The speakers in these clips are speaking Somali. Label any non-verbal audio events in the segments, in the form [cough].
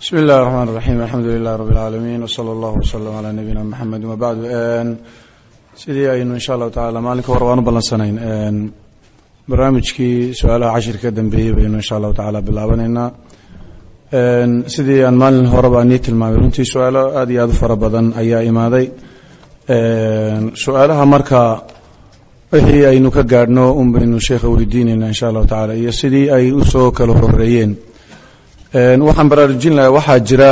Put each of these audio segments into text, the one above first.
bismi illahi raxmaan raxiim alxamdu lilah rabi اlcaalamiin wsala allahu wslm calaa nabiyina mxamedi wabacdu sidii aynu insha allahu tacala maalinka hore waan u ballansanayn barnaamijkii su'aalaha cashirka ka dambeeyey baynu insha allahu tacala bilaabanaynaa sidii aan maalin horeba nii tilmaamay runtii su'aalo aad iyo aad u fara badan ayaa imaaday. Su'aalaha marka wixii aynu ka gaadhno un baynu sheekha weydiinayna insha allahu tacala iyo sidii ay u soo kala horeeyeen waxaan baraarujin lahaa waxaa jira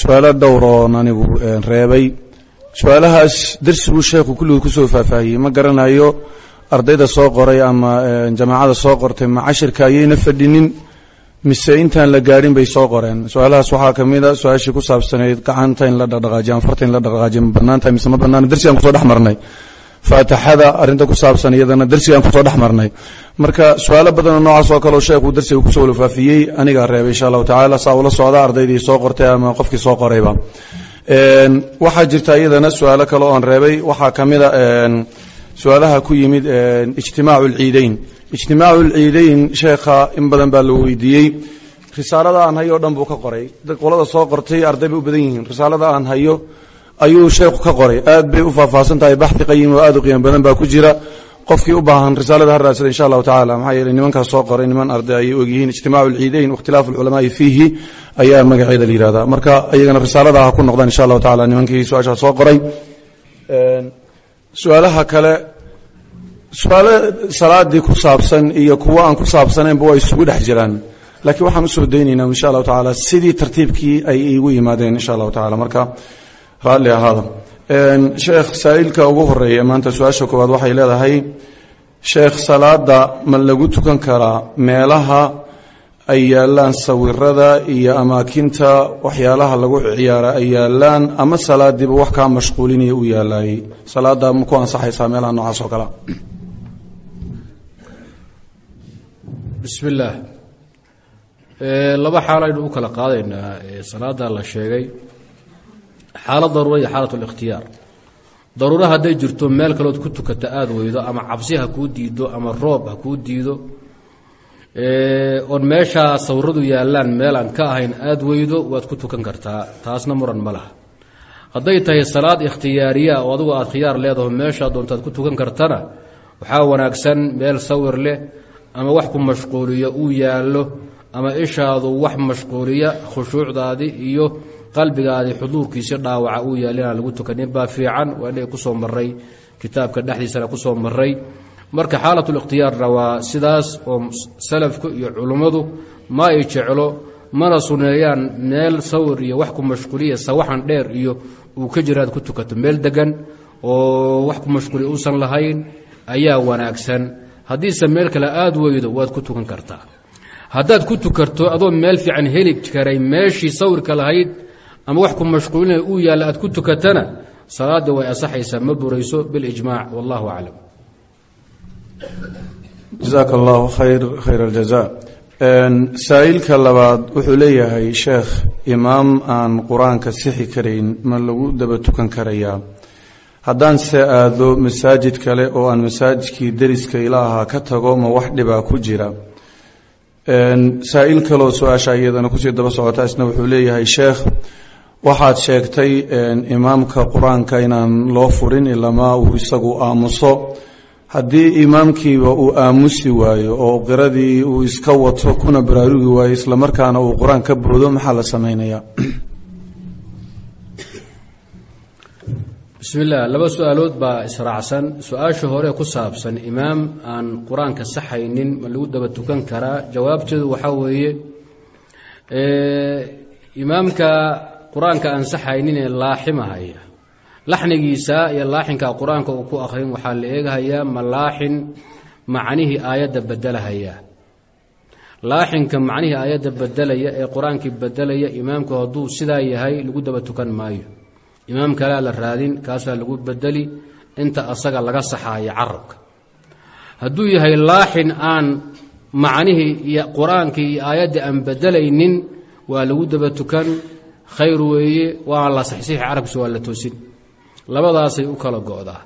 su'aalo dhowr oon anigu reebay. Su'aalahaas dersi buu sheekhu kulligood ku soo faahfaahiyey. Ma garanayo ardayda soo qoray ama jamaacada soo qortay ma cashirka ayayna fadhinin mise intaan la gaadhin bay soo qoreen. Su'aalahaas waxaa ka mid a su'aashii ku saabsanayd gacanta in la dhaqdhaqaajiyo anfarta in la dhaqdhaqaajiyo ma bannaan tahay mise ma bannaana dersigaan ku soo dhex marnay faatixada arrinta ku saabsan iyadana dersigaan ku soo dhex marnay. Marka su'aalo badanoo noocaas oo kaleo sheekhu dersiga ku soo walafaafiyey anigaa reebay insha allahu tacala saa ula socda ardaydii soo qortay ama qofkii soo qorayba. Waxaa jirta iyadana su'aalo kale oon reebay. Waxaa ka mid a su'aalaha ku yimid ijtimaacu lciideyn ijtimaacu lciideyn sheekha in badan baa la weydiiyey. Risaalada aan hayo o dhan buu ka qoray. Qolada soo qortay arday bay u badan yihiin. Risaalada aan hayo ayuu sheekhu ka qoray. Aad bay u faahfaahsan tahay baxi qayim oo aad u qiimo badan baa ku jira. Qofkii u baahan risaalada ha raadsada insha allahu tacala maxaa yeeley nimankaas soo qoray niman arday ayay ogyihiin ijtimaacu lciideyn wakhtilaafu alculamaai fiihi ayaa magaceeda la yihahdaa marka iyagana risaalada ha ku noqdaan insha allahu tacala nimankii su'aashaa soo qoray. Su'aalaha kale su'aalo salaadii ku saabsan iyo kuwo aan ku saabsanaynba waa isugu dhex jiraan. Laakiin waxaan u soo daynaynaa insha allahu tacaala sidii tartiibkii ay igu yimaadeen insha allahu tacala marka raalli ahaada. Sheekh saa-iilka ugu horreeya maanta su'aasha koowaad waxay leedahay sheekh salaada ma lagu tukan karaa meelaha ay yaalaan sawirada iyo amaakinta waxyaalaha lagu ciyaara ay yaalaan ama salaadiiba wax kaa mashquulinaya u yaalaayey salaada ma ku ansaxaysaa meelaha noocaas oo kale? Bismi illaah laba xaal aynu u kala qaadaynaa salaada la sheegay xaalad daruura iyo xaalat likhtiyaar daruuro hadday jirto meel kalood ku tukata aada weydo ama cabsi ha diido ama roob ha kuu diido oon meeshaa sawiradu yaallaan meel aan ka ahayn aada weydo waad ku tukan kartaa. Taasna muran ma laha. Hadday tahay salaad ikhtiyaariya oo adugu aad khiyaar leedaho meeshaa doontaad ku tukan kartana waxaa wanaagsan meel sawir leh ama wax ku mashquuliyo uu yaallo ama ishaadu wax mashquuliya khushuucdaadii iyo qalbigaadii xuduurkiisi dhaawaca uu yaal inaan lagu tukanin. Baa fiican waa inay ku soo maray kitaabka dhexdiisana ku soo maray marka xaalatlikhtiyaarna waa sidaas oo salafku iyo culummadu ma ay jeclo mana suneeyaan meel sawir iyo wax ku mashquuliya sawaxan dheer iyo uu ka jiraad ku tukato meel degan oo wax ku mashquuliya uusan lahayn ayaa wanaagsan. Haddiise meel kale aada weydo waad ku tukan kartaa. Haddaad ku tukarto adoo meel fiican heli karay meeshii sawirka lahayd ama wax ku mashquulinaya uu yaalla aad ku tukatana salaadii way asaxaysaa ma burayso bilijmaac wallahu aclam. Jazaaka allahu khayr khayr aljaza saa-iilka labaad wuxuu leeyahay sheekh imaam aan qur'aanka sixi karayn ma lagu daba tukan karayaa? Haddaan se aado masaajid kale oo aan masaajidkii deriska ilaaha ka tago ma wax dhibaa ku jira? Saa-il kaloo su'aasha iyadana ku sii daba socota isna wuxuu leeyahay sheekh waxaad sheegtay imaamka qur'aanka inaan loo furin ilamaa uu isagu aamuso. Haddii imaamkiiba uu aamusi waayo oo qiradii uu iska wato kuna baraarugi waayo islamarkaana uu qur'aan ka boodo maxaa la samaynayaa bismi illah laba su'aalood baa israacsan. Su'aasha hore ku saabsan imaam aan qur'aanka saxaynin ma lagu daba tukan karaa? Jawaabteedu waxaa weeye imaamka qur'aanka aan saxaynin ee laaximahaya laxnigiisa iyo laaxinka qur'aanka uu ku akhrin waxaa la eegahayaa ma laaxin macnihii aayadda bedelahaya laaxinka macnihii aayadda bedelaya ee qur'aankii bedelaya imaamku hadduu sidaa yahay lagu daba tukan maayo. Imaam kalea la raadin kaasaa lagu bedeli inta asaga laga saxaayo carabka. Hadduu yahay laaxin aan macnihii iyo qur'aankii iyo aayaddii aan bedelaynin waa lagu daba tukan khayr weeye waa la saxsiixi carabkiisa waa la toosin. Labadaasay u kala go-daa.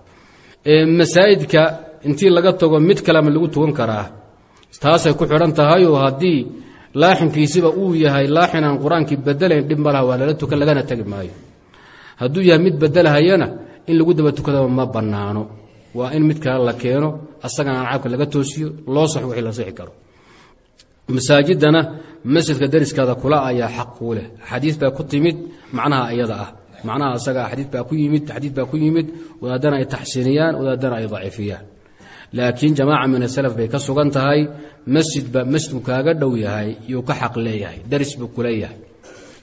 Masaajidka intii laga tago mid kalema lagu tukan karaa taasay ku xidhan tahay oo haddii laaxinkiisiba uu yahay laaxin aan qur'aankii bedelayn dhib ma laha waa lala tukan lagana tegi maayo. Hadduu yahay mid bedelhayana in lagu daba tukadaba ma bannaano. Waa in mid kale la keeno asagana aan cabka laga toosiyo loo saxo wixii la sixi karo masaajidana masjidka dariskaada kula ayaa xaq kuu leh. Xadiid baa ku timid macnaha iyada ah. Macnaha asaga xadiid baa ku yimid xadiid baa ku yimid wadaadana ay taxsiiniyaan wadaadana ay daciifiyaan laakiin jamaaca min asalaf bay ka sugan tahay masjidba masjidku kaaga dhow yahay yuu ka xaq leeyahay daris buu ku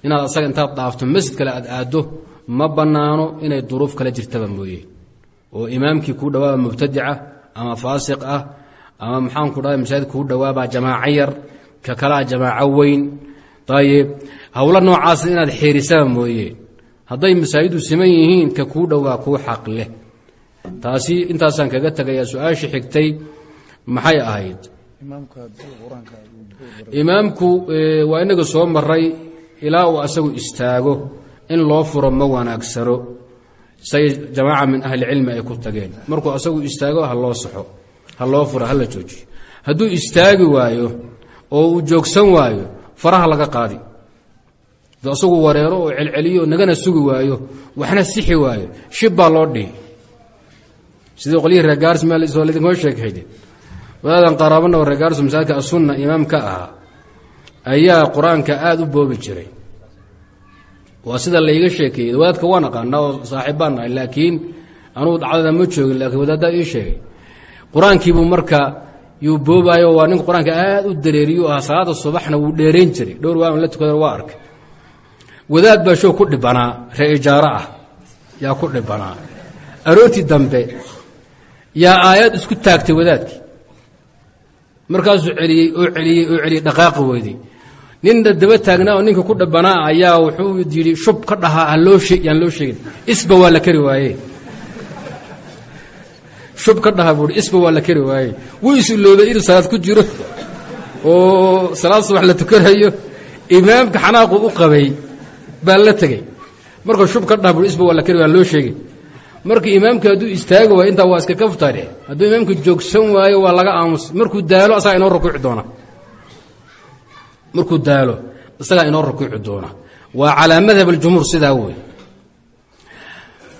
inaad asaga intaad dhaafto masjid kale aad aaddo ma bannaano inay duruuf kala jirtaba mooye. Oo imaamkii kuu dhawaaba mubtadica ama faasiq ah ama maxaanku dhahay masaajid kuu dhawaabaa jamaaco yar ka kalaa jamaaco weyn. Ayib howlo noocaas inaad xeerisaba mooye. Hadday masaajidu siman yihiin ka kuu dhowaa kuu xaq leh. Taasi intaasaan kaga tegayaa su'aashii xigtay maxay ahayd? Imaamku waa inaga soo maray ilaa uu asagu istaago in loo furo ma wanaagsano say jamaaca min ahlicilmi ay ku tageen. Markuu asagu istaago ha loo saxo ha loo furo hala joojiyo. Hadduu istaagi waayo oo uu joogsan waayo faraha laga qaadi. Asagu wareero oo celceliyo nagana sugi waayo waxna sixi waayo shib baa loo dhihi. Sidii qolyihii reegaars msoo laidinkoo sheekayde wadaadan qaraabana oo reegaars masaajidka asunna imaam ka ahaa ayaa qur'aanka aada u boobi jiray. Waa sida layga sheekeeyey. Wadaadka waan aqaanaa oo saaxiibbaan nahay laakiin anugu dacdada ma joogin laakiin wadaaddaa ii sheegay. Qur'aankiibuu marka yuu boobaayo waa ninka qur'aanka aada u dareeriyu ahaa salaada subaxna wuu dheerayn jiray. Dhowr waan la tukada waa arkay. Wadaad baa show ku dhibanaa ree ijaaro ah. Yaa ku dhibanaa aroortii dambe yaa aayad isku taagtay wadaadkii. Markaasuu celiyey oo celiyey oo celiyey dhaqaaqi weyday. Ninna daba taagnaa oo ninka ku dhabanaa ayaa wuxuu yidhi shub ka dhahaa haloo yaan loo sheegin. Isba waa la kari waaye shub ka dhahaa buui isba waa la kari waaye wuu is-iloobay inuu salaad ku jiro. Oo salaad subax la tukanayo. Imaamka xanaaqu u qabay baa la tegey. Markuu shub ka dhaha buui isba waa la kari waa loo sheegin marka imaamka hadduu istaagi waayo intaa waa iska kaftare hadduu imaamka joogsan waayo waa laga aamus. Markuu daalo asagaa inoo rukuuci doona. Markuu daalo isagaa inoo rukuuci doona. Waa calaa madhab aljumhuur sidaa wey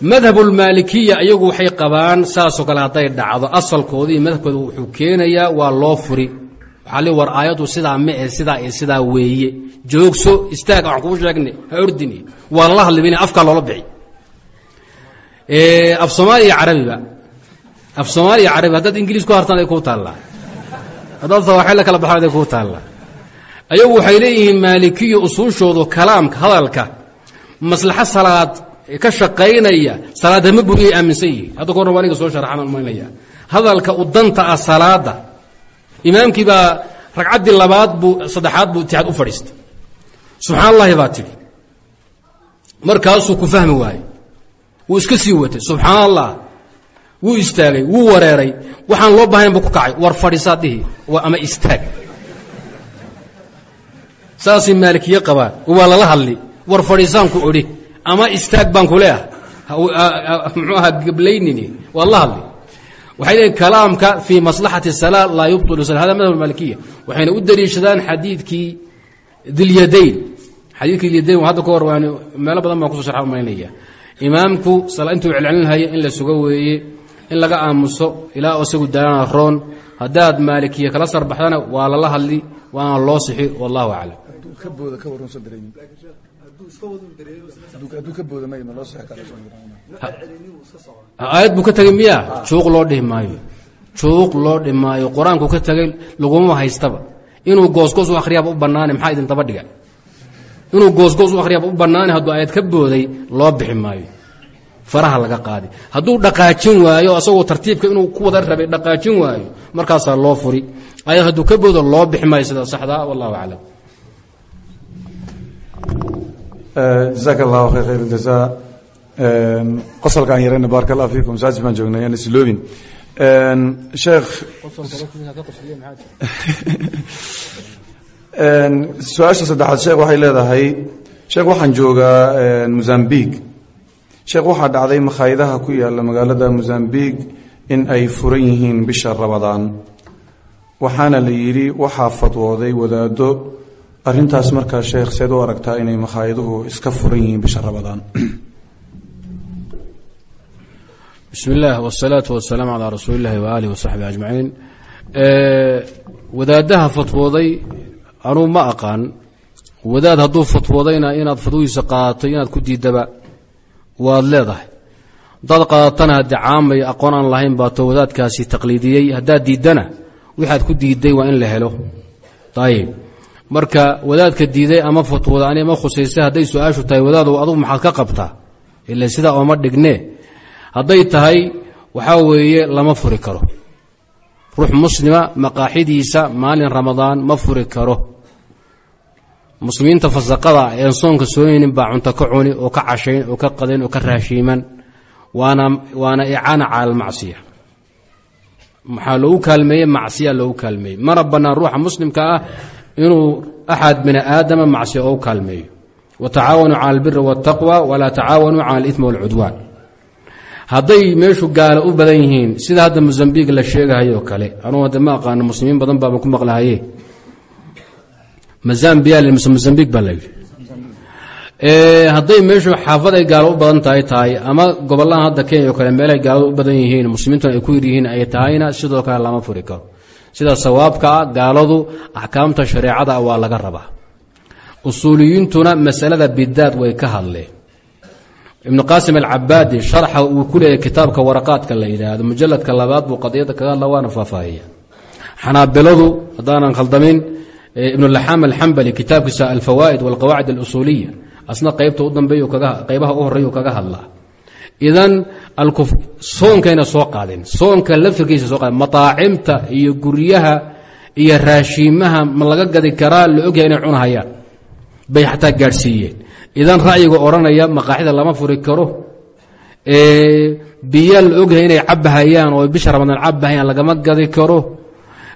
madhabulmaalikiya iyagu waxay qabaan saasoo kale hadday dhacdo asalkoodii madhabkooda wuxuu keenayaa waa loo furi. Waxaa war aayaddu sidaa ma eh sidaa iyo sidaa weeye. Joogso istaag waxaan kuu sheegnay ha ordini. Waa lala hadlimina afkaa loola af soomaaliya carabiba af soomaaliya carabi haddaad ingiliis hartaan ay kuu taallaa. Haddaad sawaaxil la kala baxaan ay kuu taallaa. Ayagu waxay leeyihiin maalikiyo usuushoodu kalaamka hadalka maslaxo salaad ka shaqaynaya salaadda ma buriyay aaminsan yihiin. Hadda ka waa ninga soo sharaxaan maynaya. Hadalka u danta ah salaada imaamkii baa ragcaddii labaad buu saddexaad buu itixaad u fadhiistay. Subxaan allahi baa tidhi markaasuu ku fahmi waayey. Wuu iska sii watay. Subxaan wuu istaagay wuu wareeray. Waxaan loo bahayn buu ku kacay. War fadhiisaad dhihi ama istaag. Saasay maalikiye qabaan. Waa lala hadli. War fadhiisaan ku odhi ama istaag baan ku leeah muxuu ahaa geblaynini waa la hadli. Waxay leeyiin kalaamka fii maslaxati salaa laa yubطilu sala hada madhab malikiya waxayna u daliishadaan xadiidkii dilyadayn xadiidkii dilyadayn hadda ka hor meelo badan baan kuso sharxa maynaya imaamku sala intuu celcelinhaya in la sugo weeye in laga aamuso ilaa isagu daalana roon haddaad maalikiya kala sarbaxdana waa lala hadli waana loo sixi wallahu aclam aayad buu ka tegay miya juuq loo dhihi maayo. Juuq loo dhihi maayo. Qur'aanku ka tegay laguma haystaba. Inuu goosgoos u akhriyaaba u bannaane maxaa idin daba dhiga? Inuu goosgoos u akhriyaaba u bannaane hadduu aayad ka booday loo bixi maayo. Faraha laga qaadi. Hadduu dhaqaajin waayo asagoo tartiibka inuu ku wada rabay dhaqaajin waayo markaasaa loo furi. Ayad hadduu ka boodo loo bixi maayo sida saxdaa wallahu aclam jazaak allahu khayr khayr jaza qosolkaan yarayna baaraka allah fiikum. Masaajid baan joognay aan isloobin sheekh [laughs] su'aasha saddexaad sheekh waxay leedahay sheekh waxaan joogaa mozambiq sheekh waxaa dhacday makhaayadaha ku yaalla magaalada mozambiq in ay furan yihiin bisha rabadaan waxaana la yidhi waxaa fadwooday wadaaddo arintaas markaa sheekh seed u aragtaa inay makhaayadahu iska furan yihiin bisha rabadaan [clears throat] bismi illaah wsalaatu wasalaamu calaa rasuuli illahi waaalihi wasaxbi ajmaciin. Wadaadaha fatwooday anuu ma aqaan wadaad hadduu fatwoodayna inaad fatwadiisa qaadatay inaad ku diidaba waad leedahay. Haddaad qaadatana haddii caamay aqoon aan lahayn baato wadaadkaasi taqliidiyey. Haddaad diiddana wixaad ku diidday waa in la helo. Ayib marka wadaadka diiday ama fatwooda ani ma khusaysa hadday su'aashu tahay wadaadow adugu maxaad ka qabtaa? Ila sidaa ooma dhignee hadday tahay waxaa weeye lama furi karo. Ruux muslima maqaaxidiisa maalin ramadaan ma furi karo. Muslimiinta fasaqada een soonka soonaynin baa cunto ka cuni oo ka cashayn oo ka qadayn oo ka raashiiman. Waana icaana cala almacsiya. Maxaa loogu kaalmeeyey? Macsiya loogu kaalmeeyey. Mana bannaan ruuxa muslimka ah inuu axad bini aadama macsiya oo u kaalmeeyo watacaawanuu cala albiri waاtaqwa walaa tacaawanuu cala alidmi walcudwaan hadday meeshu gaala u badan yihiin sida hadda mosambiq la sheegahayo kale anugu hadda ma aqaano muslimiin badan baaba ku maqlahaye mosambiq baa layidhi hadday meeshu xaafad ay gaalo u badan tahay tahay ama gobolahan hadda kenya o kale meelay gaalada u badan yihiin muslimiintuna ay ku yaryihiin ay tahayna sidoo kale lama furi sida sawaabka ah gaaladu axkaamta shareecada waa laga rabaa. Usuuliyiintuna masalada bidaad way ka hadleen ibnu qaasim alcabaadi sharxa uu ku leeyahy kitaabka waraqaadka la yidhaahdo mujaladka labaad buu qadiyadda kaga hadla waana faahfaahiya. Xanaabiladu haddaanan khaldamin ibnulaxaam alxambali kitaabkiisa alfawaa'id walqawaacid alusuuliya asna qaybta u dambeey qaybaha u horreeyu kaga hadlaa idan soonkayna soo qaadeen soonka laftirkiisa soo qaadeen mataacimta iyo guryaha iyo raashiimaha ma laga gadi karaa la ogyahay inay cunahayaan. Bay xataa gaadhsiiyeen. Idan ra'yiga odhanaya maqaaxida lama furi karo. Biya la ogyahay inay cabahayaan oo bisha ramadaan cabahayaan lagama gadi karo.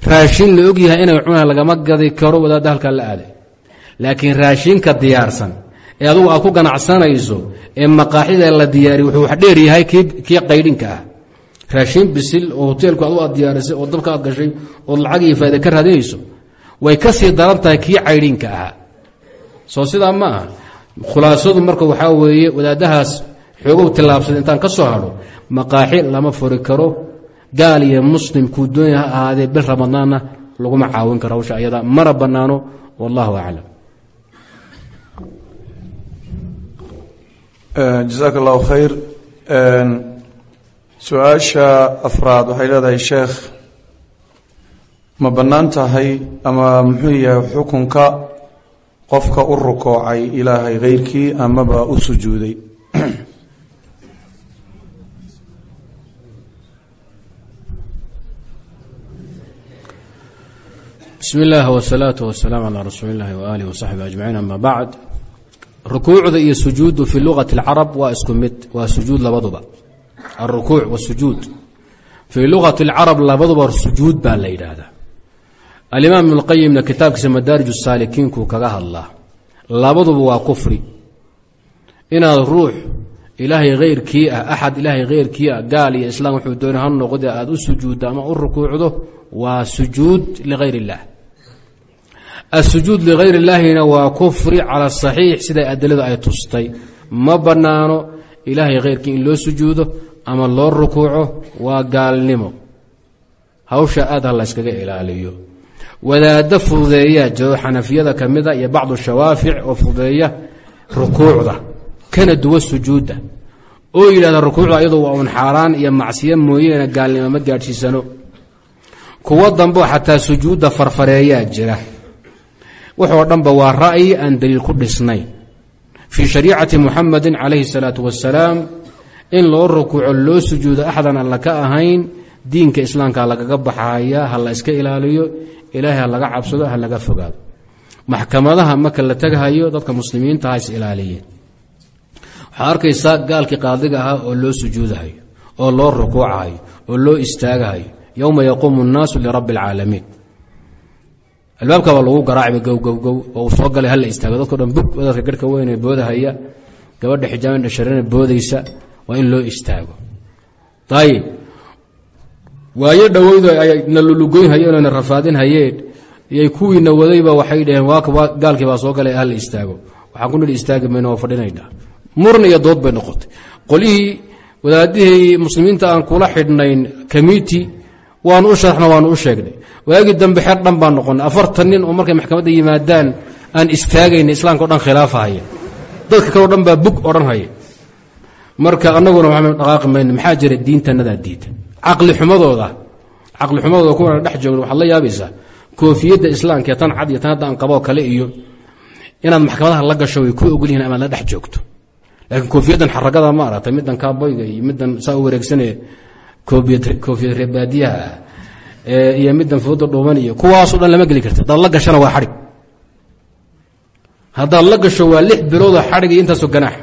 Raashin la ogyahay inay cunaan lagama gadi karo. Wadaadda halkaa la aaday laakiin raashinka diyaarsan ee adugu aad ku ganacsanayso ee maqaaxida la diyaariy wuxuu wax dheer yahay kii qaydhinka ah. Raashin bisil oo hoteelku adu aad diyaarisay oo dabka aad gashay ood lacag iyo faa'ida ka raadinayso way ka sii daran tahay kii caydhinka ahaa soo sidaa ma aha. Khulaasadu marka waxaa weeye wadaadahaas xoogow tillaabsada intaan ka soo hadho maqaaxi lama furi karo gaal iyo muslim kuu doonya ha ahaadee bil ramadaanna laguma caawin karo hawsha ayada mana bannaano wallahu aclam jasaak allahu khayr. Su'aasha afraad waxay leedahay sheekh ma bannaan tahay ama muxuu yahay xukunka qofka u rukoocay ilaahay khayrkii amaba u sujuuday? Bismi اllah wsalaatu wasalaamu calaa rasuuli اllahi waaalih wasaxbi ajmaciin ama bacd rukuucda iyo sujuuddu fi lugati اlcarab waa isku mid waa sujuud labaduba alrukuuc wasujuud fii lugati اlcarab labaduba sujuud baa la yidhaahdaa alimaam ibn اlqayimna kitaabkiisa madaarij saalikiinkuu kaga hadlaa labaduba waa kufri inaad ruux ilaahay hayrkii ah axad ilaahay hayrkii ah gaal iyo islaam wuxuu doona ha noqde aad u sujuuddo ama u rukuucdo waa sujuud ligayr اllah asujuud ligayr اllaahina waa kufri cala saxiix siday adiladu ay tustay. Ma bannaano ilaahay khayrkii in loo sujuudo ama loo rukuuco waa gaalnimo. Hawsha aad ha layskaga ilaaliyo. Wadaaddo fududeeyaa jiro xanafiyada ka mida iyo bacdu shawaafic oo fududeeya rukuucda. Kana duwa sujuudda. Oo yidhahda rukuucda iyadu waa un xaaraan iyo macsiyo mooyeene gaalnimo ma gaadhsiisano. Kuwo dambe xataa sujuudda farfareeyaa jira wuxoo dhanba waa ra'yi aan daliil ku dhisnayn fii shariicati muxamedin calayhi salaatu wasalaam in loo rukuuco loo sujuudo axdan alla ka ahayn diinka islaamka lagaga baxaya ha la iska ilaaliyo ilaahay ha laga cabsado ha laga fogaado. Maxkamadaha marka la tagahayo dadka muslimiinta ha is ilaaliyeen waxaa arkaysaa gaalkii qaadiga ahaa oo loo sujuudahayo oo loo rukuucahayo oo loo istaagahayo. Yowma yaquumu اnnaasu lirabbi اlcaalamiin albaabka baa lagu garaacba gowgowgow oo uu soo galay hala istaago dadko dhan bug dadka garhka weyne boodahaya gabadha xijaaban dhasharana boodaysa waa in loo istaago. Ayib waayo dhoweydu na lulugoyn hayeen oo na rafaadin hayeen iyo kuwiina wadayba waxay dhaheen gaalkii baa soo galay hala istaago. Waxaan ku nidhi istaagi mayno waa fadhinaynaa. Muran iyo dood bay noqotay. Qolihii wadaadihii muslimiinta aan kula xidhnayn committi waanu u sharxna waanu u sheegnay waagii dambe xer dhan baan noqonay afartan nin oo markay maxkamadda yimaadaan aan istaagayna islaamka o dhan khilaafahaya dadka kaleo dhan baa bug odhan haya marka annaguna waxaan dhaqaaqi mayno maxaa jira diintanadaa diida caqli xumadooda caqli xumadooda kuwana dhex joogna waxaad la yaabaysaa koofiyadda islaamka ee tan cad iyo tan hadda aan qaboo kale iyo inaad maxkamadaha la gasho way ku ogol yihiin amaad la dhex joogto. Laakiin koofiyaddan xaragada ma aragtay middan kaaboyga iyo middan saa u wareegsanee koofiyad reebaadiyaha ah iyo middan fooda dhuuban iyo kuwaasoo dhan lama geli karti haddaad la gashana waa xadhig. Haddaad la gasho waa lix biloodoo xadhig iyo intaasoo ganaax.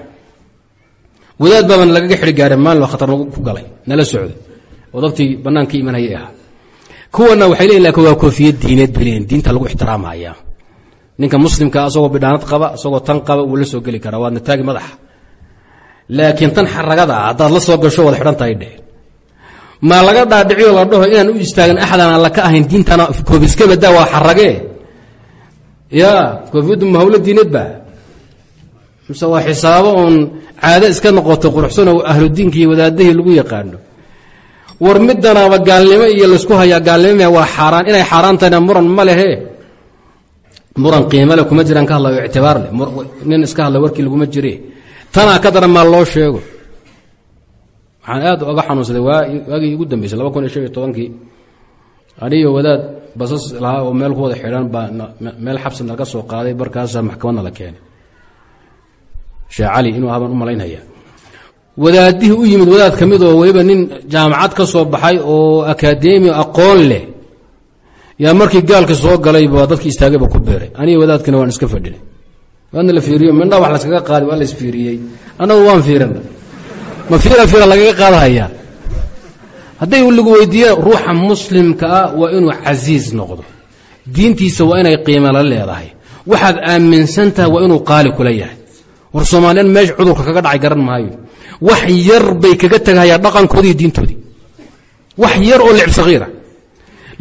Wadaad baaban lagaga xidhi gaareen maalin waa khatar nagu ku galay. Nala socday oo dadkii imanayay ahaa. Kuwana waxay leeyihiin laakiin waa koofiyad diineed bay leeyihiin diinta lagu ixtiraamaya. Ninka muslimka asagoo bidhaanad qaba asagoo tan qaba wuu la soo geli karaa waadna taagi madaxa. Laakiin tan xaragada ah haddaad la soo gasho waad xidhan tahay dheh maa laga dhaadhiciyo la dhaho inaan u istaagin axdan aan la ka ahayn diintana koofiska badaa waa xaragee ya koofiyaddu ma hawlo diineed ba. Mise waa xisaabo uun caado iska noqoto quruxsanoo ahludiinka iyo wadaadahii lagu yaqaano. War midanaaba gaalnimo iyo laysku hayaa gaalnimo waa xaaraan. Inay xaaraan muran ma lehe. Muran qiimale kuma jiraan ka hadlayo ictibaar leh. Nin iska hadla warkii laguma jire. Tanaa ka daran maa loo sheego waxaan aad oga xanuunsaday waagii ugu dambeysay laba kun iyo shan iyo tobankii. Aniyo wadaad basas lahaa oo meel ku wada xidhan baa meel xabsi naga soo qaaday markaasaa maxkamadna la keenay. Sheekh cali inuu habaan u malaynaya. Wadaadihii u yimid wadaad ka mid oo weliba nin jaamacad ka soo baxay oo akaademi aqoon leh yaa markii gaalka soo galayba dadkii istaagayba ku beeray. Aniga wadaadkina waan iska fadhinay. Waana la fiiriyo mindha wax laskaga qaadi waa la isfiiriyey annagu waan fiirina ma fiira fiira lagaga qaadahayaa hadday lagu weydiiya ruuxa muslimka ah waa inuu casiis noqdo. Diintiisa waa inay qiima la leedahay. Waxaad aaminsan tahay waa inuu qaali kula yahay. War soomaaliyan meesha cudurka kaga dhacay garan maayo. Wax yar bay kaga tegahayaan dhaqankoodii diintoodii. Wax yar oo licb sagiira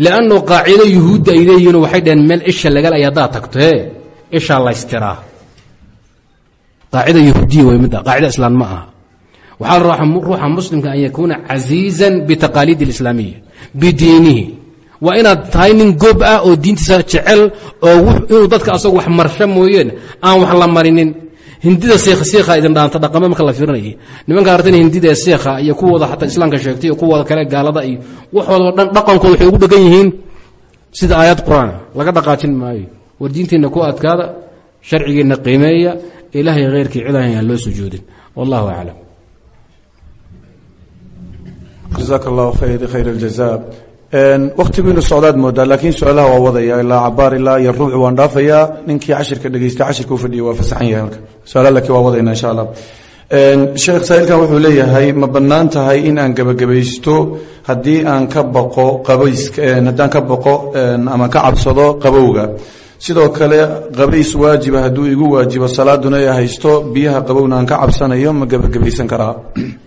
lannu qaacido yuhuudda ay leeyihiin waxay dhaheen meel isha lagal ay haddaad tagto e ishaa laystiraa qaacida yahuudiya way midda qaacida islaan ma aha waxaa ruuxa muslimka an yakuuna casiizan bitaqaaliidi اlislaamiya bidiinihi. Waa inaad tahay nin gob ah oo diintiisa jecel oo inuu dadka asagu wax marsho mooyeen aan wax la marinin. Hindida siikha idin dhaanta dhaqamo marka la fiirinayay nimanka artan hindida ee siikha iyo kuwooda xataa islaamka sheegtay iyo kuwooda kale gaalada iyo waxoodo dhan dhaqankooda waxay ugu dhegan yihiin. Sida aayad qur'aan laga dhaqaajin maayo. War diinteenna ku adkaada sharcigeenna qiimeeya ilaahay loo sujuudin wallahu aclam jazaak allahu khayr aljaza wakhtigiinu socdaad moodaa laakiin su'aalaha waa wadaya ilaa cabaar ilaa iyo ruuc waan dhaafayaa ninkii cashirka dhegeysta cashirka u waa fasaxan yahay marka su'aalaha waa wadayna insha allah sheekh saa'ilkan wuxuu leeyahay ma bannaan tahay in aan gebagabaysto haddii aan ka baqo qabayska haddaan ka baqo ama ka cabsado qabowga. Sidoo kale qabays waajiba hadduu igu waajibo salaaduna ay haysto biyaha qabowna aan ka cabsanayo ma gebagabaysan karaa [clears throat]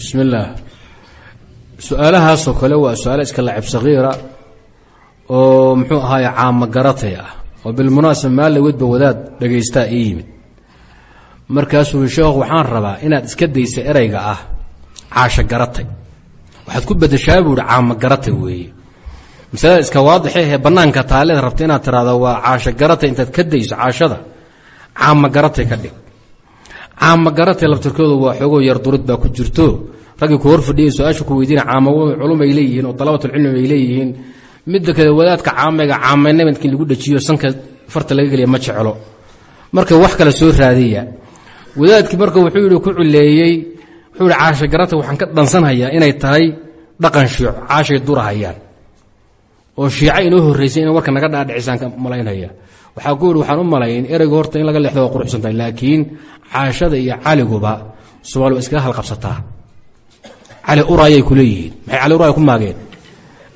bismi illaah su'aalahaasoo kale waa su'aalo iska lacib sagiira oo muxuu ahaaye caamo garatay ah. Oo bilmunaasaba maalla wedba wadaad dhegaystaa ii yimid. Markaasuu sheekh waxaan rabaa inaad iska daysa ereyga ah caasho garatay. Waxaad ku bedeshaa buu ihi caamo garatay weeye. Masalada iska waadixi ahee bannaanka taaleed rabta inaad tiraahdo waa caasho garatay intaad ka dayso caashada caamo ka dhig caamo garatay laftirkoodu waa xoogoo yar durid baa ku jirto. Raggii ku hor fadhiyay su'aasha ku weydiina caamo culum ay leeyihiin oo dalabatulcilmi ay leeyihiin. Midda kale wadaadka caamayga caamaynaba intkii lagu dhajiyo sanka farta laga geliya ma jeclo. Marka wax kale soo raadiya. Wadaadkii marka wuxuu yihi ku cileeyey wuxuu yihi caasha garata waxaan ka dhansanhayaa inay tahay dhaqan shiico caashay durahayaan oo shiico inoo horraysay ina warka naga dhaadhicisaan ka malaynaya waxaa ku yihi waxaan u malayn ereyga horta in laga leexda waa quruxsan tahay laakiin caashada iyo caliguba somaali waa iskaga halqabsataa. Cali urayay ku leeyihiin. Maxay cali uraya ku maageen?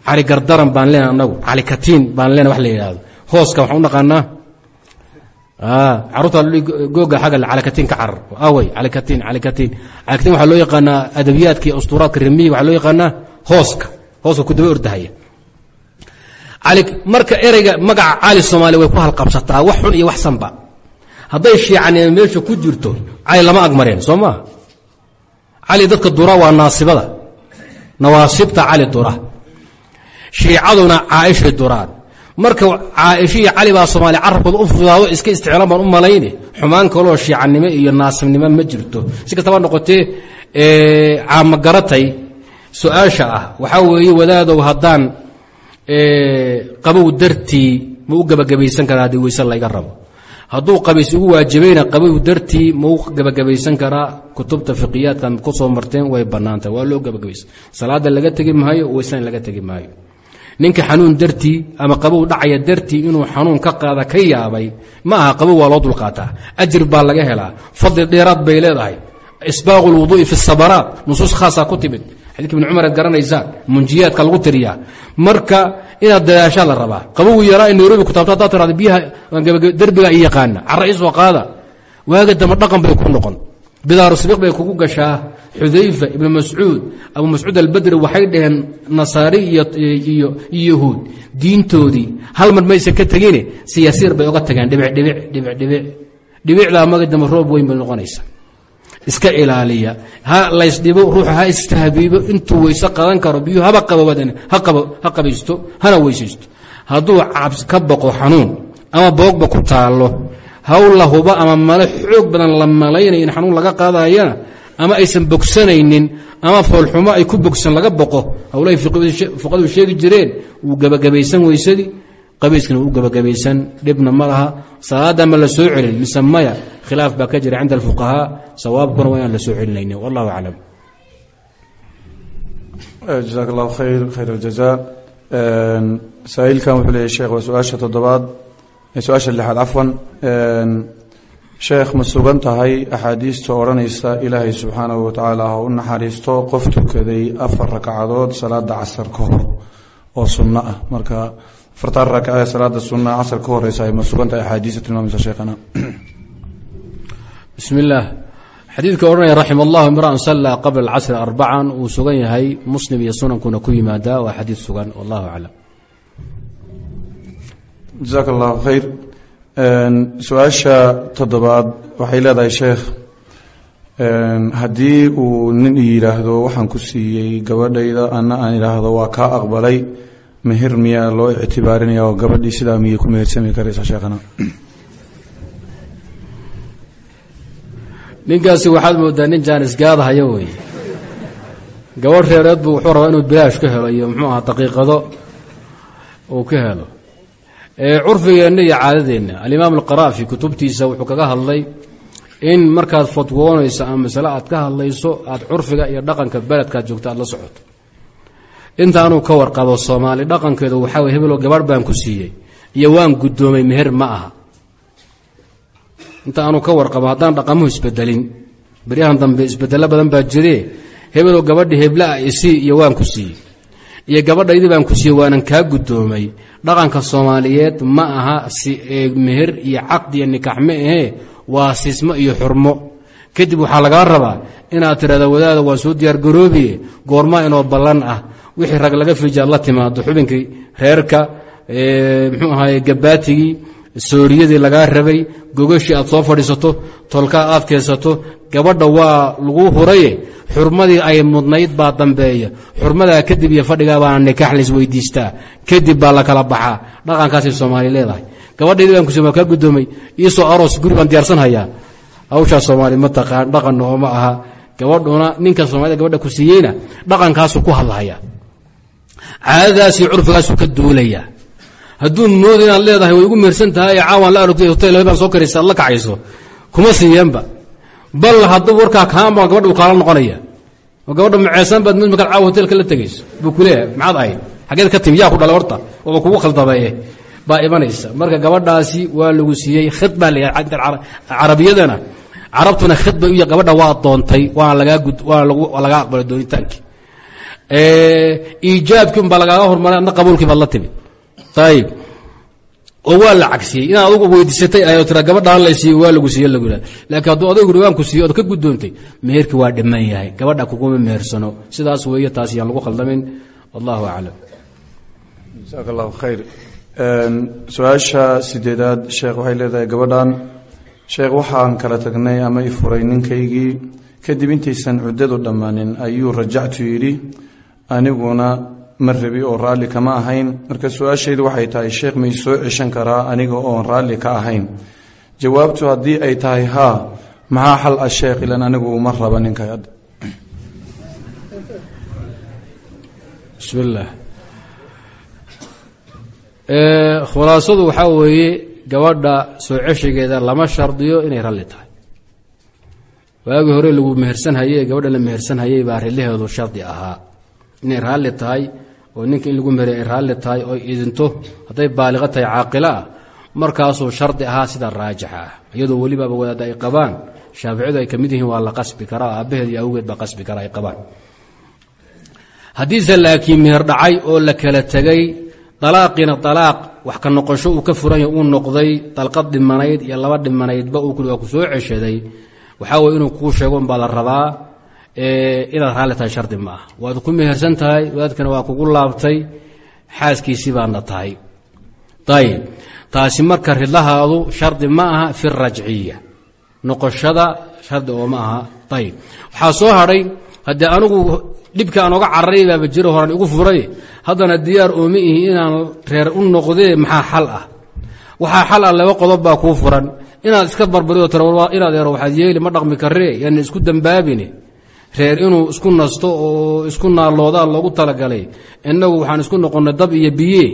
Cali gardaran baan leena anagu cali katiin baan leena wax la yidhaahdo. Hooska waxaan u naqaanaa carruurta googa xagga calikatiin ka carar awey calikatiin calikatiin calikatiin waxaa loo yaqaanaa adabiyaadka iyo ustuuraadka rimiyiga waxaa loo yaqaanaa hooska. Hooska ku daba ordahaya cali marka ereyga magaca cali soomaaliya way ku halqabsataa wax xun iyo wax sanba. Hadday shiicanimo meesha ku jirto cali lama agmareen soo maa dadka dura waa naasibada. Nawaasibta cali dura. Shiicaduna caaishay duraan. Marka caaisha iyo cali baa soomaaliya carabkooda u fudaado iska isticmaalaan baan u malayni. Xumaan kaloo shiicanimo iyo naasibnimo ma jirto. Si kastaba noqotee caamagaratay su'aasha ah waxaa weeye wadaadow haddaan qabow dartii ma u gebagabaysan karaa haddii weyse layga rabo. Hadduu qabays ugu waajibayna qabow dartii ma u gebagabaysan karaa kutubta fiqiyaadkan ku soo marteen way bannaantahay waa loo gebagabaysan salaada laga tegi maayo weysana laga tegi maayo. Ninka xanuun dartii ama qabow dhacaya dartii inuu xanuun ka qaada ka yaabay ma aha qabow waa loo dulqaataa. Ajir baa laga helaa. Fadli dheeraad bay leedahay. Isbaaqu lwuduu'i fi sabaraat nusuus khaasaa ku timid xadiidka ibn cumar aad garanaysaan munjiyaadka lagu tiriyaa. Marka inaad dadaashaa la rabaa qabow yaraa in nairobi ku taabto haddaad tirahda biyaha derbiga i yaqaana carra isoo qaada. Waaga damba dhaqan bay ku noqon. Bidaaru sabiiq bay kugu gashaa. Xudayfa ibnu mascuud abu mascuud albadri waxay dhaheen nasaari iyo yahuud. Diintoodii hal mar maysa ka tegine siyaasiir bay oga tageen dhibic dhibic dhibic dhibic. Dhibicdaa maga dambe roob weyn bay noqonaysa iska ilaaliya. Ha laysdhibo ruuxa ha istahbiibo intuu weyse qadan karo biyuu haba qabowadan ha qabaysto hana weysaysto hadduu cabs ka baqo xanuun ama boogba ku taallo hawla huba ama male xoog badan la malaynaya in xanuun laga qaadayana ama aysan bogsanaynin ama foolxumo ay ku bogsan laga boqo hawlahay fuqadu sheegi jireen wuu gebagabaysan weysadii qabayskana wuu gebagabaysan dhibna ma laha. Salaada ma la soo celin mise maya khilaaf baa ka jira cinda alfuqahaa. Sawaabkuna waa inaan la soo celinaynin wallahu aclam. Jazaak allahu khayr khayr aljaza saa-iilkan wuxuu leeyahy sheekh waa su'aasha toddobaad su'aasha lixaad cafwan sheekh ma sugan tahay axaadiista odhanaysa ilaahay subxaanahu watacaala ha u naxariisto qof tukaday afar ragcadood salaada casar ka hor oo sunno ah. Marka afartaan ragcee salaada sunna casar ka horeysa ma sugan tahay axaadiista tilmaamaysa sheekhana [clears throat] bismi illaah xadiidka odhanaya raxima allahu imraan sallaa qabla alcasri arbacan uu sugan yahay muslim iyo sunankuna ku yimaadaa waa xadiid sugan wallahu aclam. Jazaak allahu khayr su'aasha toddobaad waxay leedahay sheekh haddii uu nin yidhaahdo waxaan ku siiyey gabadhayda ana aan idhaahdo waa kaa aqbalay meher miyaa loo ictibaarinaya oo gabadhii sidaa miyay ku mehersami karaysa sheekhana ninkaasi waxaad moodaa nin jaanis gaadahaya wey gabadh reereed buu wuxuu rabaa inuu bilaash ka helo iyo muxuu aha daqiiqado uu ka helo curfigeenna iyo caadadeenna alimaam alqaraafi kutubtiisa wuxuu kaga hadlay in markaad fatwoonayso ama masale aad ka hadlayso aad curfiga iyo dhaqanka beledkaad joogto aad la socoto intaanuu ka warqabo soomaali dhaqankeedu waxaa wey hebeloo gabadh baan ku siiyey iyo waan guddoomay meher ma aha. Inta aanu ka warqabo haddaan dhaqamuhu isbedelin. Beryahan dambe isbedelo badan baa jiree hebeloo gabadhi heblaah isii iyo waan ku siiyey. Iyo gabadhaydii baan ku siiyey waanan kaa guddoomay. Dhaqanka soomaaliyeed ma aha meher iyo caqdi iyo nikaax ma ahee waa sismo iyo xurmo. Kadib waxaa lagaa rabaa inaad tirahda wadaada waan soo diyaargaroobiye goormaa inoo ballan ah wixii rag laga fiijaad la timaado xubinkii reerka muxuu ahaye gabaatigii sooriyadii lagaa rabay gogashii aad soo fadhiisato tolkaa aad keensato gabadha waa lagu huraye xurmadii ay mudnayd baa dambeeya. Xurmadaa kadib iyo fadhigaa baana nikaax laisweydiistaa kadib baa la kala baxaa. Dhaqankaasay soomaali leedahay. Gabadhaydii baan kusi waa kaa guddoomay iisoo aroos guri baan diyaarsanhayaa hawshaa soomaali ma taqaan dhaqan nooma aha. Gabadhuna ninka soomaalida gabadha ku siiyeyna dhaqankaasuu ku hadlahaya caadadaasii curfigaasuu ka duulaya. Hadduu moodo inaad leedahay way igu meersan tahay caawan la arogtay hotel baan soo karaysa la kacayso kuma siiyeenba bal hadduu warkaa kaanba gabadha uu kaala noqonaya. Gabadha maceesan baad mid markaad caawa hotelka la tegayso. Buu ku leeyahay maxaad ahayd? Xaggeed ka timi yaa ku dhalay horta ooba kugu khaldameeye baa imanaysa. Marka gabadhaasi waa lagu siiyey khid baa layahay carabiyadana. Carabtuna khid bay u gabadha waa doontay waana lagaa lagaa aqbalay doonitaankii iijaabkii unbaa lagaaga hormaray adna qabuulkii baad la timi. Ayib oo waa la cagsiyey inaad adugu weydiisatay ayoo tira gabadhaan la siiye waa lagu siiye lagu laakiin hadduu adaygu riwaan ku siiye ood ka guddoontay meherkii waa dhiman yahay. Gabadha kuguma mehersano sidaas weeye taas yaan lagu khaldamin wallahu aclam. Jasaaka allahu khayr su'aasha sideedaad sheekh waxay leedahay gabadhan. Sheekh waxaan kala tagnay ama i furay ninkaygii kadib intaysan cuddadu dhammaanin ayuu rajactu yidhi aniguna ma rabi oo raalli kama ahayn. Marka su'aashaydu waxay tahay sheekh may soo ceshan karaa aniga oon raalli ka ahayn? Jawaabtu haddii ay tahay haa maxaa xal ah sheekh ilan anigu uma raba ninka? Bismillaah khulaasadu waxaa weeye gabadha soo ceshigeeda lama shardiyo inay ralli tahay. Waagii hore lagu mehersanhayey gabadha la mehersanhayey baa rilaheedu shardi ahaa inay raalli tahay oo ninka in lagu meheray ay raalli tahay oo idinto hadday baaliqo tahay caaqilo ah markaasuu shardi ahaa sida raajixa ah. Iyadoo welibaaba wadaadda ay qabaan shaaficiyadu ay ka mid yihiin waa la qasbi karaa aabbaheed iyo awgeed baa qasbi karaa ay qabaan. Haddiise laakiin meher dhacay oo la kala tegay dalaaqiina dalaaq wax ka noqosho uu ka furanya uu noqday dalqad dhimanayd iyo laba dhimanaydba uu ku soo ceshaday. Waxaa weye inuu kuu sheego unbaa la rabaa inaad raalli tahay shardi ma ah waad ku mehersan tahay wadaadkana waa kugu laabtay xaaskiisii tahay. Ayib taasi marka ridlahaadu shardi ma aha fi rajciya. Noqoshada shardi oo ma aha. Ayib waxaa soo hadhay haddii anigu dhibka aan oga cararay jiro horaan igu furay haddana diyaar ooma ihi inaan reer u noqdee maxaa xal ah? Waxaa xal ah laba qodob baa kuu furan. Inaad iska barbariyo tiro inaad eero waxaad yeeli ma dhaqmi karee yaana isku dambaabine reer inuu isku nasto oo isku naaloodaa loogu talagalay. Innagu waxaan isku noqonnay dab iyo biye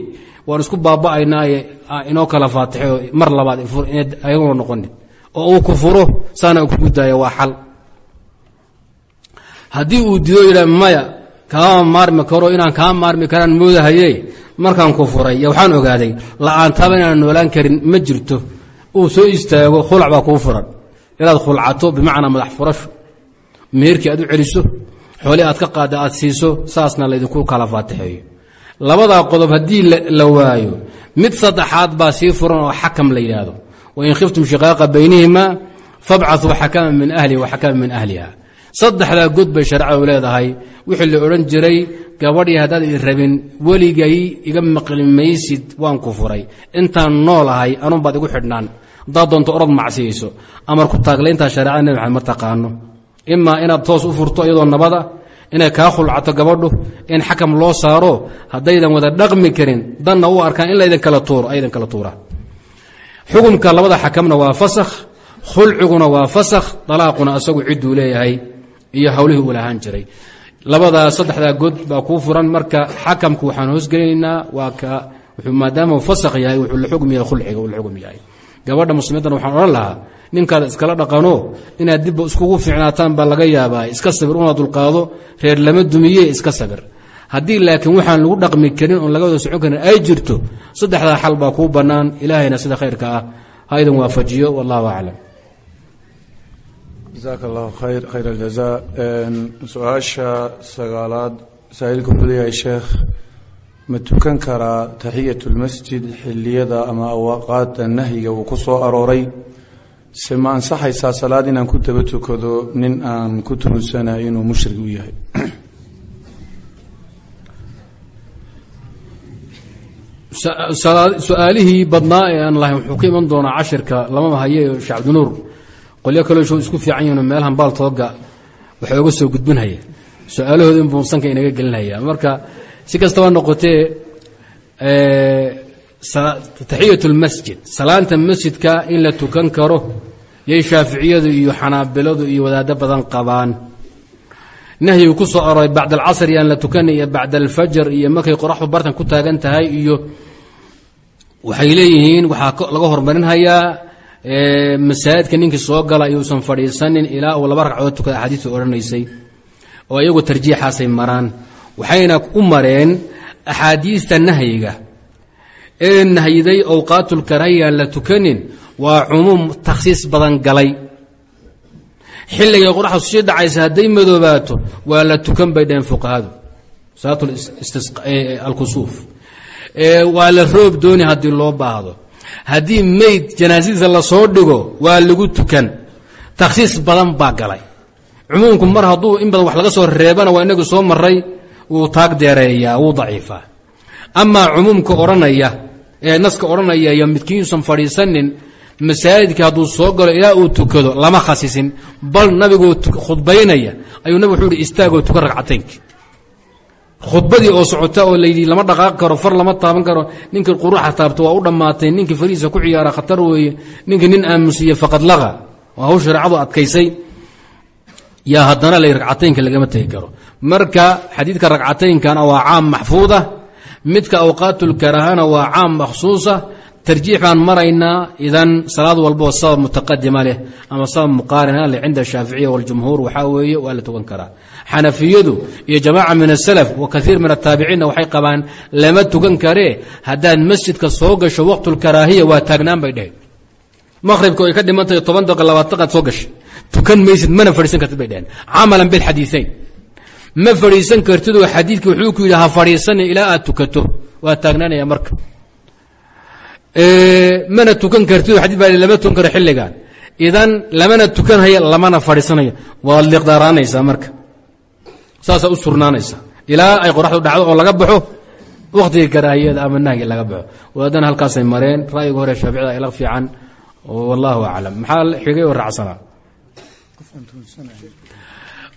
waan isku baaba'aynaaye inoo kala faatixo mar labaad ayaguna noqonin. Oo uu ku furo saana kugu daaya waa xal. Haddii uu dido yidha maya kaama maarmi karo inaan kaa maarmi karaan moodahaye markaan ku furay. Waxaan ogaaday la'aantaaba inaan noolaan karin ma jirto. Uu soo istaago khulac baa kuu furan. Inaad khulcato bimacnaa madax furasho meherkii aad u celiso xoolii aad ka qaada aad siiso saasna laydinku kala faatixeeyo. Labadaa qodob haddii la waayo mid saddexaad baa sii furan oo xakam la yidhaahdo. Wain khiftum shiqaaqa baynihima fabcaثuu xakaman min ahlihi wa min ahliha. Saddexdaa god bay shareecadu leedahay. Wixii la odhan jiray gabadhii haddaad i rabin weligay iga maqli maysid waan ku furay. Intaan noolahay anun baad igu xidhnaan. Haddaad doonto orod macsiyayso amar ku taaglayntaa shareecada nebi maxamed ma taqaano imaa inaad toos u furto iyadoo nabada inay kaa khulcato gabadhu in xakam loo saaro haddaydan wada dhaqmi karin danna u arkaan in laydin kala tuuro aydan kala tuuraan xukumka labada xakamna waa fasakh khulciguna waa fasakh dalaaquna asagu cidduu leeyahay iyo hawlihii uu lahaan jiray. Labadaa saddexdaa god baa kuu furan marka xakamku waxaan hoosgelinaynaa waa ka maadaama fasakh yahay wuxuu la xugm khulciga uu la xugm gabadha muslimiintan waxaan odhan lahaa ninkaada iskala dhaqano inaad dibba iskugu fiicnaataan baa laga yaabaa iska sabir una dulqaado reer lama dumiye iska sabir. Haddii laakiin waxaan lagu dhaqmi karin oon laga wada socon karin ay jirto saddexdaa xal baa kuu bannaan ilaahayna sida khayrka ah. Ha idin waafajiyo wallahu aclam. Jasaaka allahu khayr khayr aljaza su'aasha sagaalaad saa'ilka wuxuu leeyahay sheekh ma tukan karaa taxiyat lmasjid xiliyada ama awaqaadda nahyiga uu ku soo arooray se ma ansaxaysaa salaad inaan ku daba tukado nin aan ku tununsanayo inuu mushrig u yahay. Su'aalihii badnaa ee aan lahayn wuxuu ka iman doonaa cashirka lamama haye shacabdinuur qolyo kaleo sho isku fiican yihiin meelahan baaltooga waxay oga soo gudbinhaya. Su'aalahooda inbuu sanka inaga gelinhaya. Marka si kastaba noqotee taxiyat lmasjid salaanta masjidka in la tukan karo yay shaaficiyadu iyo xanaabiladu iyo wadaado badan qabaan. Nahyigu ku soo aroray bacd alcasr yaan la tukanay iyo bacd alfajr iyo markay qoraxdu bartan ku taagan tahay iyo waxay leeyihiin waxaa laga hormarinhayaa masaajidka ninkii soo gala ayuusan fadhiisanin ilaa uu laba ragcadood tukada axaadiistu odhanaysay oo iyagu tarjiixaasay maraan. Waxayna u mareen axaadiista nahyiga ee nahyiday awqaatulkarahiyaan la tukanin waa cumuum takhsiis badan galay. Xilligay qoraxdu sii dhacaysa hadday madoobaato waa la tukan bay dhaheen fuqahadu. Salaatalkusuuf waa la roob dooni haddii loo baahdo. Haddii meyd janaasadiisa la soo dhigo waa lagu tukan. Takhsiis badan baa galay. Cumuumku mar hadduu in badan wax laga soo reebana waa inagu soo maray wuu taag deereeyaa wuu daciifaa. Amaa cumuumka odhanaya ee naska odhanaya iyo midkiinuusan fadhiisanin masaajidka hadduu soo galo ilaa uu tukado lama khasisin bal nabigoo khudbaynaya ayuu nabig wuxuu ihi istaagoo tukan ragcataynki khudbadii oo socota oo layidhi lama dhaqaaqi karo far lama taaban karo ninkii quruxa taabta waa u dhammaatay ninkii farihiisa ku ciyaara khatar weeye ninkii nin aamusiye faqad laqa. Waa haw shareecadu adkaysay. Yaa haddana la ragcataynka lagama tegi karo. Marka xadiidka ragcataynkana waa caam maxfuuda midka awqaatulkarahana waa caam makhsuusa. Tarjiix baan maraynaa idan salaad walboo sabab mutaqadima leh ama sabab muqaarina leh cinda ashaaficiya waljumhuur waxaa weeye waa la tukan karaa. Xanafiyadu iyo jamaaca min asalaf wa kaiir min ataabiciinna waxay qabaan lama tukan karee haddaad masjidka soo gasho waqtulkaraahiya waa taagnaan bay dheheen maqhribka ay ka dhimantahay toban daqiiqa labaatan daqiiqaad soo gashay. Tukan maysid mana fadhiisan kartid bay dheheen camalan bilxadiiayn ma fadhiisan kartid oo xadiidki wuxuu ku yidhi ha fadhiisani ilaa aad tukato. Waa taagnaanaya marka. Mana tukan kartid oo xadid baa lama tukan karo xilligan. Idan lamana tukanhaya lamana fadhiisanayo waad liqdaaraanaysaa marka. Saasaa u surnaanaysa. Ilaa ay qoraxdu dhacdo oo laga baxo wakhtiga karaahiyada ama nahyi laga baxo. Waadana halkaasay mareen. Ra'yiga hore shaaficida ila fiican. Wallahu aclam. Maxaa xigay oo raacsanaa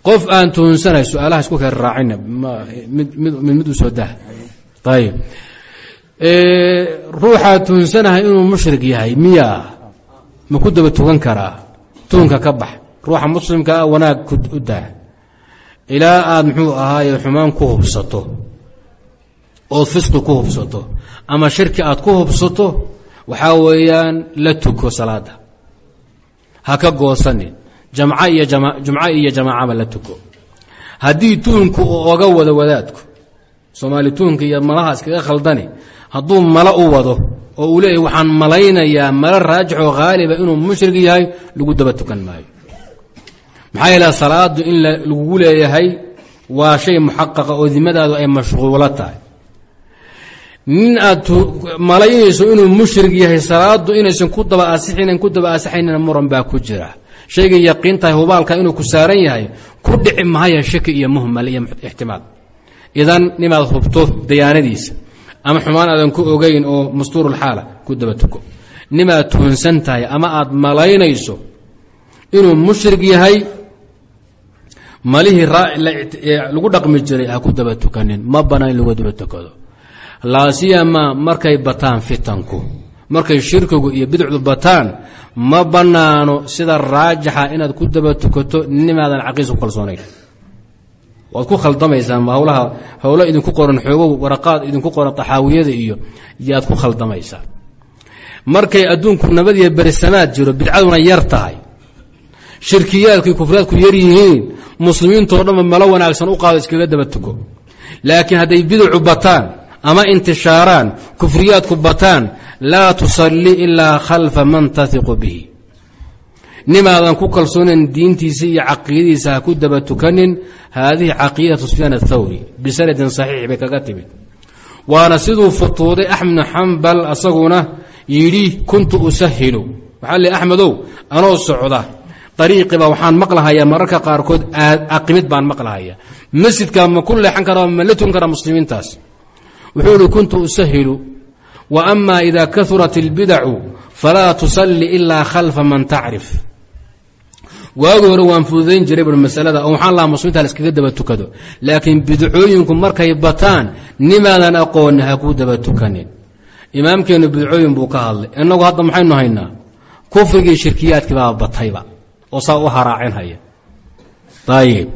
qof aan tuhunsanahay su'aalaha isku kala raacina mid mid u soo dah ayib ruuxaa tuhunsanahay inuu mushrik yahay miya ma ku daba tukan karaa? Tuunka ka bax. Ruuxa muslimka ah wanaag u dah ilaa aad muxuu ahaaye xumaan ku hubsato ood fisqi ku hubsato ama shirki aad ku hubsato waxaa weeyaan la tuko salaada. Ha ka goosanin jumco iyo jamaacaba la tuko. Haddii tuunku uu oga wado wadaadku soomaali tuunka iyo malaha iskaga khaldani hadduu mala u wado oo uu leeyahy waxaan malaynayaa mala raajixoo haaliba inuu mushrig yahay lagu daba tukan maayo. Maxaa yeele salaadu in lagugu leeyahay waa shay muxaqaqa oo dimadaadu ay mashquulo tahay. Nin aad malaynayso inuu mushrig yahay salaadu inaysan ku daba asixin ku daba asixaynina muran baa ku jira shayga yaqiintahay hubaalka inuu ku saaran yahay ku dhici mahaya shaki iyo muhmal iyo ixtimaal idan nimaad hubto dayaanadiisa ama xumaan aadan ku ogayn oo mastuurulxaala ku daba tuko. Nimaad tuhunsan tahay ama aad malaynayso inuu mushrig yahay malihii lagu dhaqmi jiray ha ku daba tukanin ma banaan in lagu daba tukado. Laasiyama markay bataan fitanku markay shirkigu iyo bidicdu bataan ma bannaano sida raajixa inaad ku daba tukato nimaadan caqiis ku kalsoonayn. Waad ku khaldamaysaa hawlaha howlo idinku qoran xoogow waraqaad idinku qoran taxaawiyada iyo yaad ku khaldamaysaa markay adduunku nabadiyo berisamaad jiro bidcaduna yar tahay. Shirkiyaadkii kufriyaadku yar yihiin muslimiintoo dhanba malo wanaagsan u qaado iskaga daba tuko. Laakiin hadday bidacu bataan ama intishaaraan kufriyaadku bataan laa tusalli ilaa khalfa man tahiqu bihi. Nimaadan ku kalsoonayn diintiisa iyo caqiidadiisa ha ku daba tukanin haadihi caqiidatu sufyaan athawri bisanadin saxiix bay kaga timid. Waana siduu futuuday axmed xambal asaguna yidhi kuntu usahilu. Waxaa li axmedow anoo socda. Ariiqiba waxaan maqlahayaa mararka qaarkood aqimid baan maqlahaya masjidka ma ku leexan kara ma la tukan kara muslimiintaas wuxuu ihi kuntu usahilu wa ama ida kaurat اlbidacu falaa tusalli ilaa khalfa man tacrif waagi hore waan fududayn jiray bur masalada oo waxaan lahaa muslimiinta la iskaga daba tukado. Laakiin bidcooyinku markay bataan nimaadan aqooni ha ku daba tukanin. Imaamkeennu bidcooyin buu ka hadlay. Innagu hadda maxaynu haynaa? Kufrigii shirkiyaadkii baa batayba oo saa u haraacinhaya ayib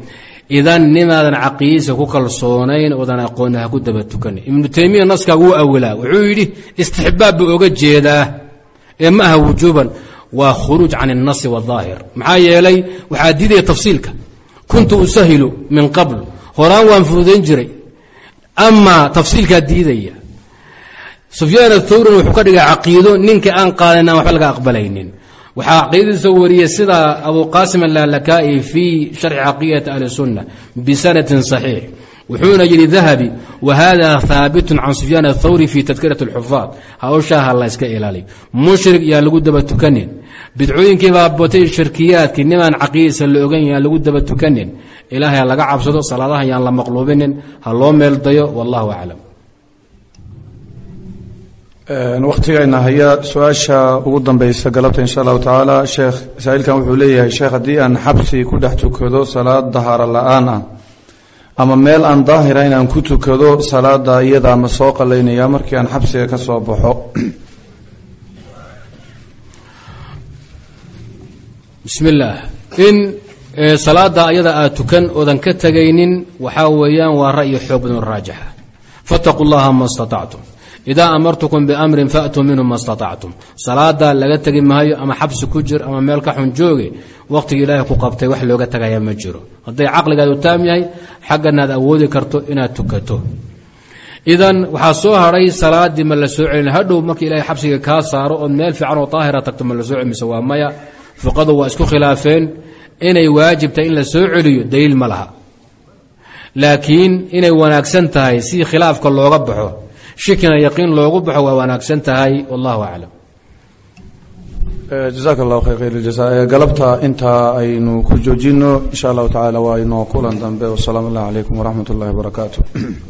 idan nimaadan caqiidisa ku kalsoonayn oodan aqooni ha ku daba tukanin ibnu taymiya naskaa wuu awilaa wuxuu yidhi istixbaab buu oga jeedaa ee ma aha wujuuban waa khuruuj can الnasi wالظaahir maxaa yeelay waxaa diidaya tafsiilka kuntu usahilu min qabl horaan waan fududayn jiray amaa tafsiilkaa diidaya sufyaan athawrina wuxuu ka dhigay caqiido ninka aan qaadayn aan waxba laga aqbalaynin waxaa caqiidadiisa wariyey sida abu qaasim alaalakaai fii sharxi caqiidati ahli sunna bisanadin صaxiix wuxuuna yidhi dahabi wahada haabitun can sufyaan athawri fi tadkirat اlxufaad hawshaaha la yska ilaaliy mushrik yaan lagu daba tukanin. Bidcooyinkii baa batay shirkiyaadkii nimaan caqiidadiisa la ogan yaan lagu daba tukanin. Ilaahay ha laga cabsado salaadaha yaan la maqluubinin ha loo meeldayo wallahu aclam wakhtigayna haya su'aasha ugu dambeysa galabta insha allahu tacaala sheekh saa-iilkan wuxuu leeyahay sheekh haddii aan xabsi ku dhex tukado salaad dahaaro la'aan ah. Ama meel aan daahira inaan ku tukado salaada iyada ma soo qalaynaya markii aan xabsiga ka soo baxo. Bismi illaah in salaada ayada aad tukan oodan ka tegaynin waxaa weeyaan waa ra'yi xoog badan raajixa fattaquu llaha ma statactum idaa amartukum biamrin faatuu minhu ma statactum salaadaa laga tegi maayo ama xabsi ku jir ama meel ka xun jooge wakhtiga ilaahay ku qabtay wax looga tegaya ma jiro. Hadday caqligaadu taam yahay xaggana aad awoodi karto inaad tukato. Idan waxaa soo hadhay salaadii ma la soo celin. Hadhow markii ilahay xabsiga kaa saaro ood meel fiican oo daahira tagto ma la soo celin mise waa maya fuqadu waa isku khilaafeen. Inay waajibtahay in la shikina yaqiin loogu baxo waa wanaagsan tahay. Wallahu aclam jazaaka allahu khayr khayr ljasa galabta intaa aynu ku joojino insha allahu tacaala waa inoo kulan dambe wasalaamu allah calaykum waraxmat ullahi wabarakaatu [clears throat]